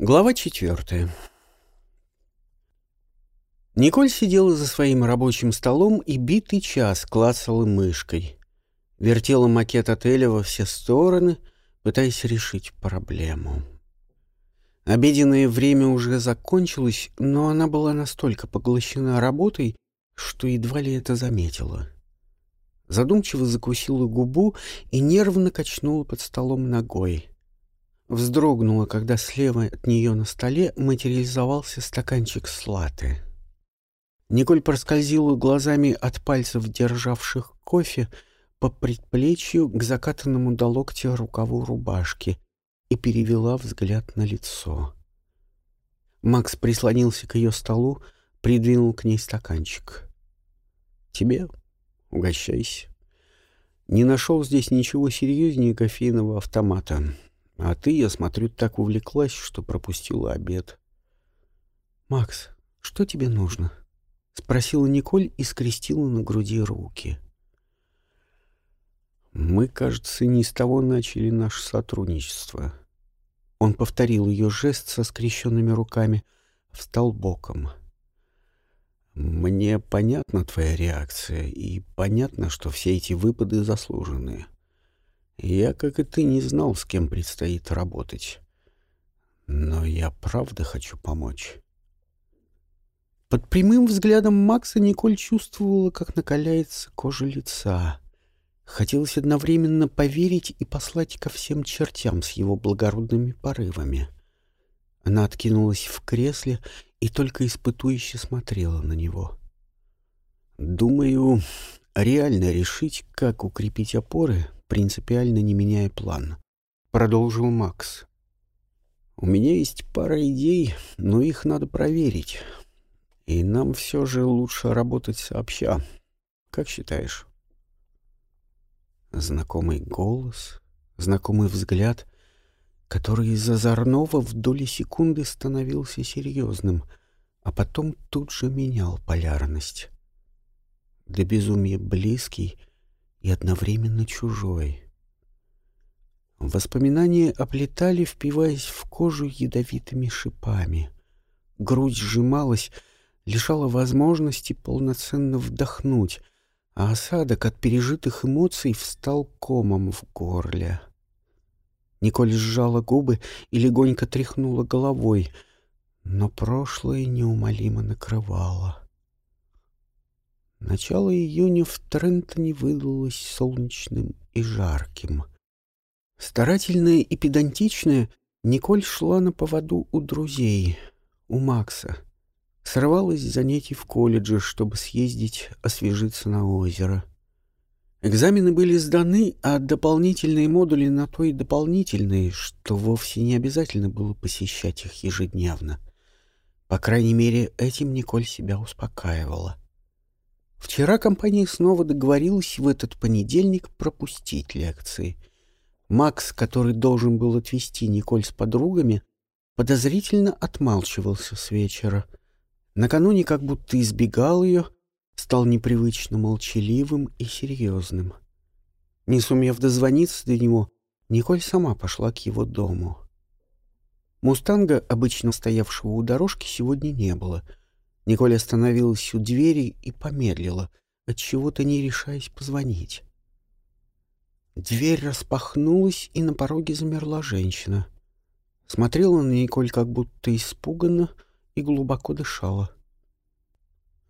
Глава четвертая. Николь сидела за своим рабочим столом и битый час клацала мышкой. Вертела макет отеля во все стороны, пытаясь решить проблему. Обеденное время уже закончилось, но она была настолько поглощена работой, что едва ли это заметила. Задумчиво закусила губу и нервно качнула под столом ногой — вздрогнула, когда слева от нее на столе материализовался стаканчик с латте. Николь проскользила глазами от пальцев, державших кофе, по предплечью к закатанному до локтя рукаву рубашки и перевела взгляд на лицо. Макс прислонился к ее столу, придвинул к ней стаканчик. «Тебе? Угощайся. Не нашел здесь ничего серьезнее кофейного автомата». А ты, я смотрю, так увлеклась, что пропустила обед. «Макс, что тебе нужно?» — спросила Николь и скрестила на груди руки. «Мы, кажется, не с того начали наше сотрудничество». Он повторил ее жест со скрещенными руками, встал боком. «Мне понятна твоя реакция, и понятно, что все эти выпады заслуженные. Я, как и ты, не знал, с кем предстоит работать. Но я правда хочу помочь. Под прямым взглядом Макса Николь чувствовала, как накаляется кожа лица. Хотелось одновременно поверить и послать ко всем чертям с его благородными порывами. Она откинулась в кресле и только испытующе смотрела на него. «Думаю, реально решить, как укрепить опоры, принципиально не меняя план. Продолжил Макс. «У меня есть пара идей, но их надо проверить. И нам все же лучше работать сообща. Как считаешь?» Знакомый голос, знакомый взгляд, который из озорного в доли секунды становился серьезным, а потом тут же менял полярность. До безумия близкий и одновременно чужой. Воспоминания оплетали, впиваясь в кожу ядовитыми шипами. Грудь сжималась, лишала возможности полноценно вдохнуть, а осадок от пережитых эмоций встал комом в горле. Николь сжала губы и легонько тряхнула головой, но прошлое неумолимо накрывало. Начало июня в Трентоне выдалось солнечным и жарким. Старательная и педантичная, Николь шла на поводу у друзей, у Макса. Сорвалась занятий в колледже, чтобы съездить освежиться на озеро. Экзамены были сданы, а дополнительные модули на то и дополнительные, что вовсе не обязательно было посещать их ежедневно. По крайней мере, этим Николь себя успокаивала. Вчера компания снова договорилась в этот понедельник пропустить лекции. Макс, который должен был отвезти Николь с подругами, подозрительно отмалчивался с вечера. Накануне как будто избегал ее, стал непривычно молчаливым и серьезным. Не сумев дозвониться до него, Николь сама пошла к его дому. Мустанга, обычно стоявшего у дорожки, сегодня не было — Николь остановилась у двери и помедлила, отчего-то не решаясь позвонить. Дверь распахнулась, и на пороге замерла женщина. Смотрела на Николь как будто испуганно и глубоко дышала.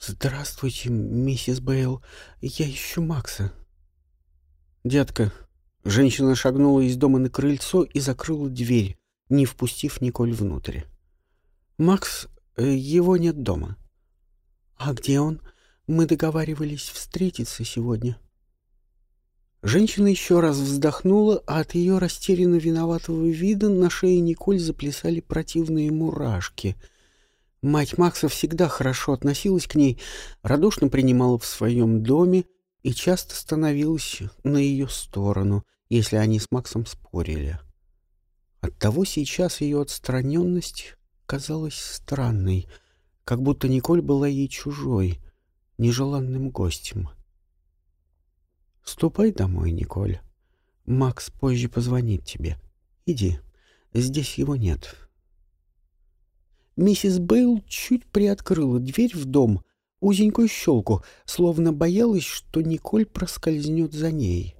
«Здравствуйте, миссис Бейл. Я ищу Макса». «Детка». Женщина шагнула из дома на крыльцо и закрыла дверь, не впустив Николь внутрь. «Макс, э, его нет дома». «А где он? Мы договаривались встретиться сегодня». Женщина еще раз вздохнула, а от ее растерянно виноватого вида на шее Николь заплясали противные мурашки. Мать Макса всегда хорошо относилась к ней, радушно принимала в своем доме и часто становилась на ее сторону, если они с Максом спорили. Оттого сейчас ее отстраненность казалась странной — как будто Николь была ей чужой, нежеланным гостем. «Ступай домой, Николь. Макс позже позвонит тебе. Иди, здесь его нет». миссис Бейл чуть приоткрыла дверь в дом, узенькую щелку, словно боялась, что Николь проскользнет за ней.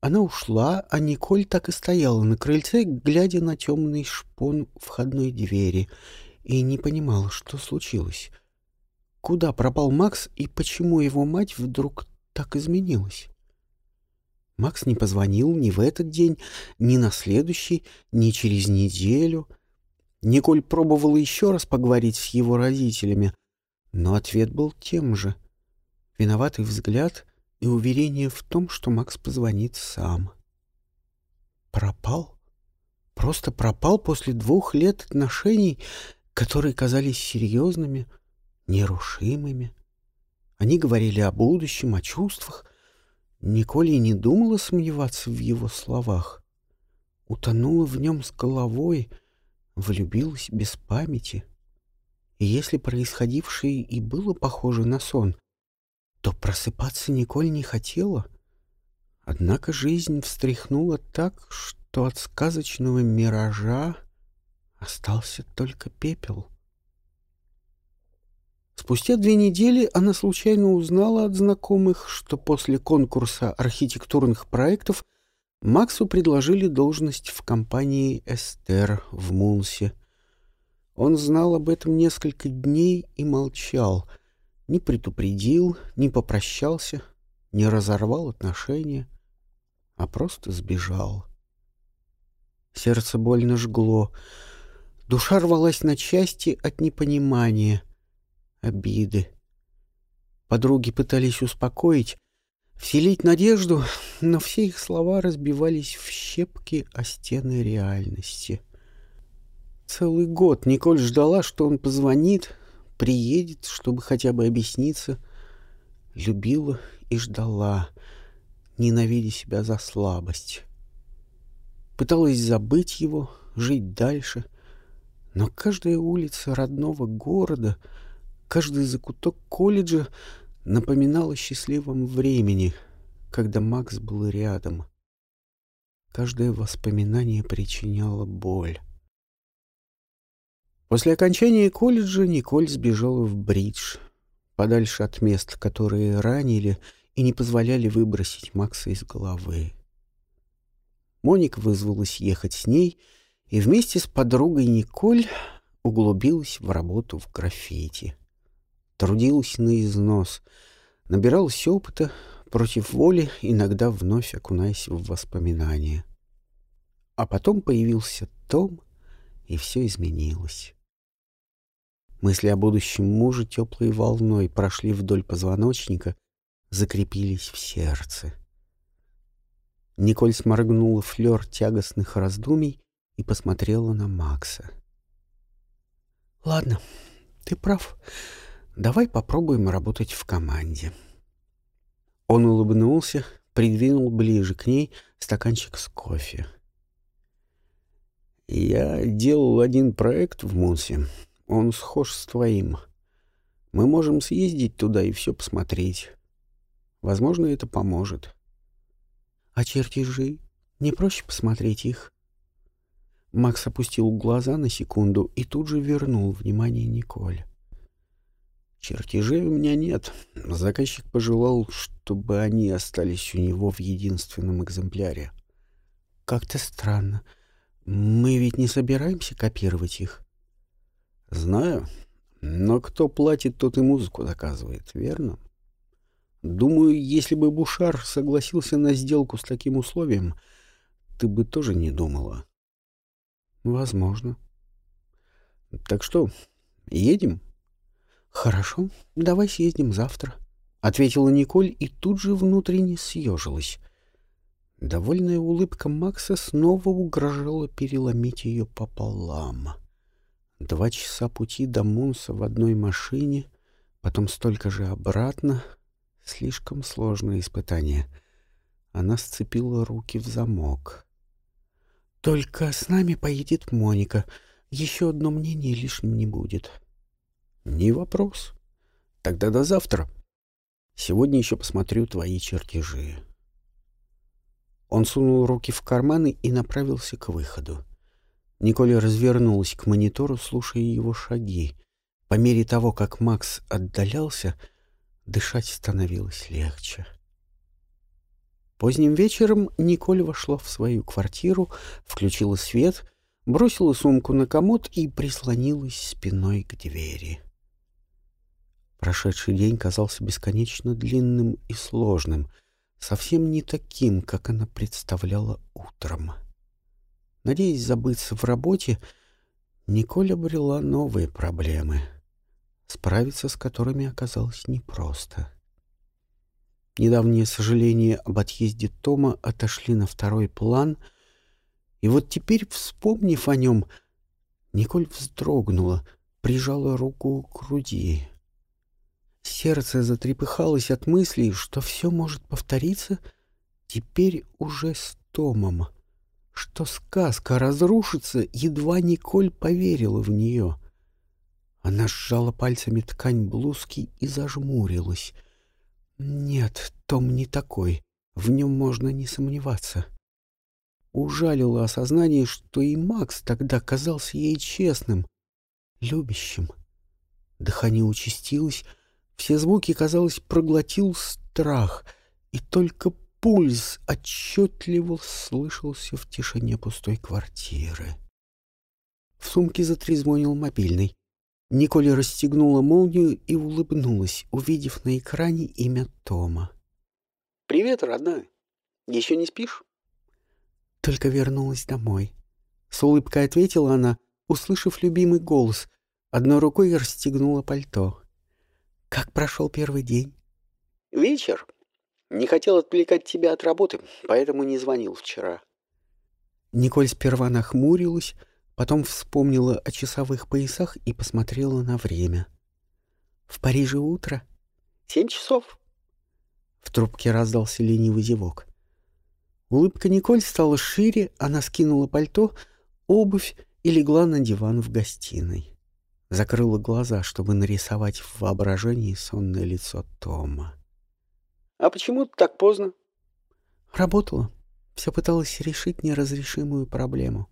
Она ушла, а Николь так и стояла на крыльце, глядя на темный шпон входной двери, и не понимала, что случилось. Куда пропал Макс и почему его мать вдруг так изменилась? Макс не позвонил ни в этот день, ни на следующий, ни через неделю. Николь пробовала еще раз поговорить с его родителями, но ответ был тем же. Виноватый взгляд и уверение в том, что Макс позвонит сам. Пропал? Просто пропал после двух лет отношений, которые казались серьезными, нерушимыми. Они говорили о будущем, о чувствах. Николь и не думала сомневаться в его словах. Утонула в нем с головой, влюбилась без памяти. И если происходившее и было похоже на сон, то просыпаться Николь не хотела. Однако жизнь встряхнула так, что от сказочного миража остался только пепел. Спустя две недели она случайно узнала от знакомых, что после конкурса архитектурных проектов Максу предложили должность в компании «Эстер» в Мунсе. Он знал об этом несколько дней и молчал, не предупредил, не попрощался, не разорвал отношения, а просто сбежал. Сердце больно жгло, душа рвалась на части от непонимания — обиды. Подруги пытались успокоить, вселить надежду, но все их слова разбивались в щепки о стены реальности. Целый год Николь ждала, что он позвонит, приедет, чтобы хотя бы объясниться. Любила и ждала, ненавидя себя за слабость. Пыталась забыть его, жить дальше, но каждая улица родного города — Каждый закуток колледжа напоминал о счастливом времени, когда Макс был рядом. Каждое воспоминание причиняло боль. После окончания колледжа Николь сбежала в бридж, подальше от мест, которые ранили и не позволяли выбросить Макса из головы. Моник вызвалась ехать с ней, и вместе с подругой Николь углубилась в работу в граффити трудилась на износ, набиралась опыта, против воли, иногда вновь окунаясь в воспоминания. А потом появился Том, и все изменилось. Мысли о будущем муже теплой волной прошли вдоль позвоночника, закрепились в сердце. Николь сморгнула флер тягостных раздумий и посмотрела на Макса. «Ладно, ты прав. Давай попробуем работать в команде. Он улыбнулся, придвинул ближе к ней стаканчик с кофе. Я делал один проект в Мунсе. Он схож с твоим. Мы можем съездить туда и все посмотреть. Возможно, это поможет. А чертежи? Не проще посмотреть их? Макс опустил глаза на секунду и тут же вернул внимание Николь. Чертежей у меня нет. Заказчик пожелал, чтобы они остались у него в единственном экземпляре. Как-то странно. Мы ведь не собираемся копировать их. Знаю. Но кто платит, тот и музыку заказывает, верно? Думаю, если бы Бушар согласился на сделку с таким условием, ты бы тоже не думала. Возможно. Так что, едем? — «Хорошо, давай съездим завтра», — ответила Николь и тут же внутренне съежилась. Довольная улыбка Макса снова угрожала переломить ее пополам. Два часа пути до Мунса в одной машине, потом столько же обратно. Слишком сложное испытание. Она сцепила руки в замок. «Только с нами поедет Моника. Еще одно мнение лишним не будет». Не вопрос. Тогда до завтра. Сегодня еще посмотрю твои чертежи. Он сунул руки в карманы и направился к выходу. Николь развернулась к монитору, слушая его шаги. По мере того, как Макс отдалялся, дышать становилось легче. Поздним вечером Николь вошла в свою квартиру, включила свет, бросила сумку на комод и прислонилась спиной к двери. Прошедший день казался бесконечно длинным и сложным, совсем не таким, как она представляла утром. Надеясь забыться в работе, Николь обрела новые проблемы, справиться с которыми оказалось непросто. Недавние сожаления об отъезде Тома отошли на второй план, и вот теперь, вспомнив о нем, Николь вздрогнула, прижала руку к груди. Сердце затрепыхалось от мыслей, что все может повториться теперь уже с Томом, что сказка разрушится, едва Николь поверила в нее. Она сжала пальцами ткань блузки и зажмурилась. Нет, Том не такой, в нем можно не сомневаться. Ужалило осознание, что и Макс тогда казался ей честным, любящим. Дыхание участилось, все звуки, казалось, проглотил страх, и только пульс отчетливо слышался в тишине пустой квартиры. В сумке затрезвонил мобильный. Николя расстегнула молнию и улыбнулась, увидев на экране имя Тома. «Привет, родная. Еще не спишь?» Только вернулась домой. С улыбкой ответила она, услышав любимый голос. Одной рукой расстегнула пальто. Как прошел первый день? Вечер. Не хотел отвлекать тебя от работы, поэтому не звонил вчера. Николь сперва нахмурилась, потом вспомнила о часовых поясах и посмотрела на время. В Париже утро. Семь часов. В трубке раздался ленивый зевок. Улыбка Николь стала шире, она скинула пальто, обувь и легла на диван в гостиной закрыла глаза, чтобы нарисовать в воображении сонное лицо Тома. «А почему так поздно?» Работала. Все пыталась решить неразрешимую проблему.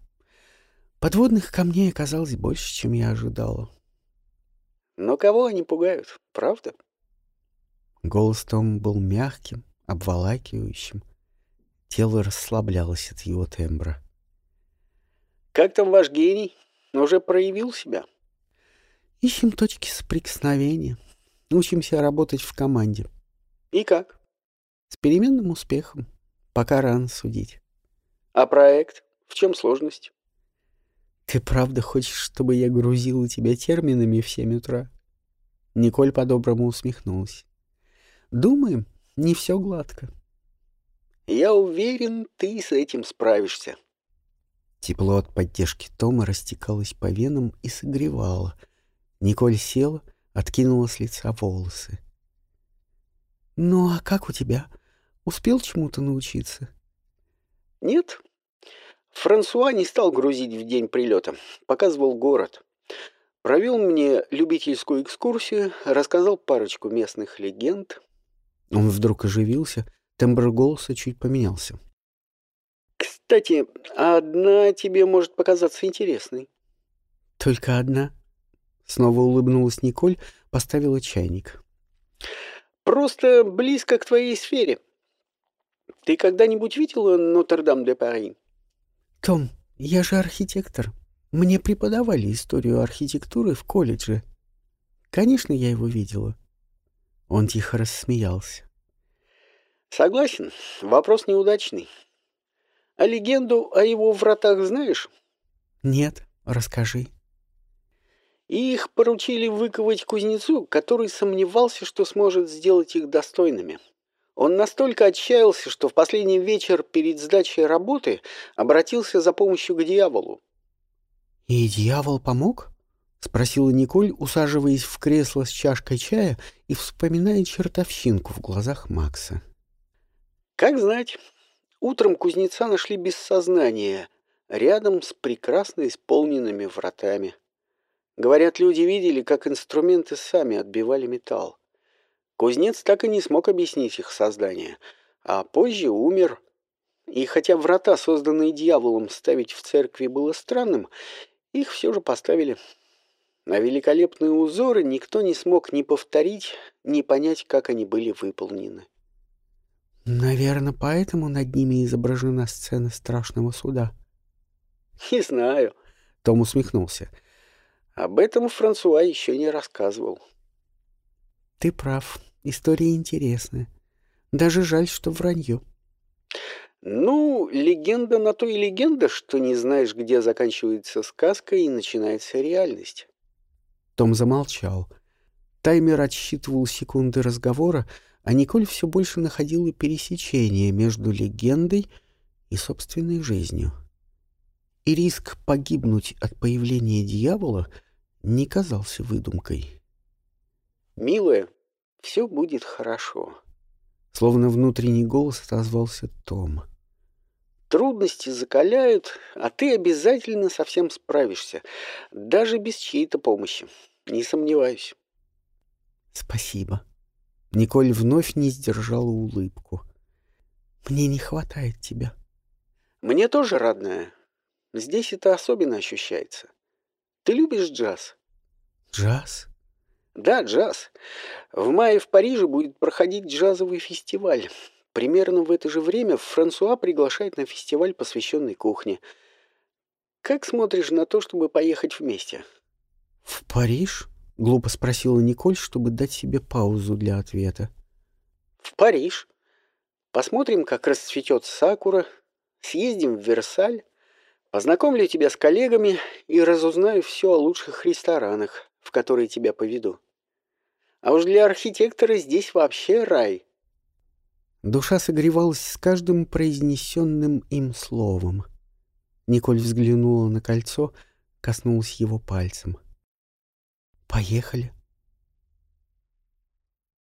Подводных камней оказалось больше, чем я ожидала. «Но кого они пугают, правда?» Голос Тома был мягким, обволакивающим. Тело расслаблялось от его тембра. «Как там ваш гений? Уже проявил себя?» Ищем точки соприкосновения. Учимся работать в команде. И как? С переменным успехом. Пока рано судить. А проект? В чем сложность? Ты правда хочешь, чтобы я грузила тебя терминами в семь утра? Николь по-доброму усмехнулась. Думаем, не все гладко. Я уверен, ты с этим справишься. Тепло от поддержки Тома растекалось по венам и согревало — Николь села, откинула с лица волосы. «Ну, а как у тебя? Успел чему-то научиться?» «Нет. Франсуа не стал грузить в день прилета. Показывал город. Провел мне любительскую экскурсию, рассказал парочку местных легенд». Он вдруг оживился, тембр голоса чуть поменялся. «Кстати, одна тебе может показаться интересной». «Только одна?» Снова улыбнулась Николь, поставила чайник. «Просто близко к твоей сфере. Ты когда-нибудь видела Нотр-Дам-де-Пари?» «Том, я же архитектор. Мне преподавали историю архитектуры в колледже. Конечно, я его видела». Он тихо рассмеялся. «Согласен, вопрос неудачный. А легенду о его вратах знаешь?» «Нет, расскажи» и их поручили выковать кузнецу, который сомневался, что сможет сделать их достойными. Он настолько отчаялся, что в последний вечер перед сдачей работы обратился за помощью к дьяволу. «И дьявол помог?» — спросила Николь, усаживаясь в кресло с чашкой чая и вспоминая чертовщинку в глазах Макса. «Как знать. Утром кузнеца нашли без сознания, рядом с прекрасно исполненными вратами». Говорят, люди видели, как инструменты сами отбивали металл. Кузнец так и не смог объяснить их создание, а позже умер. И хотя врата, созданные дьяволом, ставить в церкви было странным, их все же поставили. На великолепные узоры никто не смог ни повторить, ни понять, как они были выполнены. Наверное, поэтому над ними изображена сцена страшного суда. Не знаю. Том усмехнулся. Об этом Франсуа еще не рассказывал. Ты прав. История интересная. Даже жаль, что вранье. Ну, легенда на то и легенда, что не знаешь, где заканчивается сказка и начинается реальность. Том замолчал. Таймер отсчитывал секунды разговора, а Николь все больше находила пересечение между легендой и собственной жизнью. И риск погибнуть от появления дьявола не казался выдумкой. «Милая, все будет хорошо», — словно внутренний голос отозвался Том. «Трудности закаляют, а ты обязательно совсем справишься, даже без чьей-то помощи, не сомневаюсь». «Спасибо». Николь вновь не сдержала улыбку. «Мне не хватает тебя». «Мне тоже, родная. Здесь это особенно ощущается. Ты любишь джаз?» «Джаз?» Да, джаз. В мае в Париже будет проходить джазовый фестиваль. Примерно в это же время Франсуа приглашает на фестиваль, посвященный кухне. Как смотришь на то, чтобы поехать вместе? В Париж? Глупо спросила Николь, чтобы дать себе паузу для ответа. В Париж. Посмотрим, как расцветет сакура. Съездим в Версаль. Познакомлю тебя с коллегами и разузнаю все о лучших ресторанах, в которые тебя поведу. А уж для архитектора здесь вообще рай. Душа согревалась с каждым произнесенным им словом. Николь взглянула на кольцо, коснулась его пальцем. «Поехали».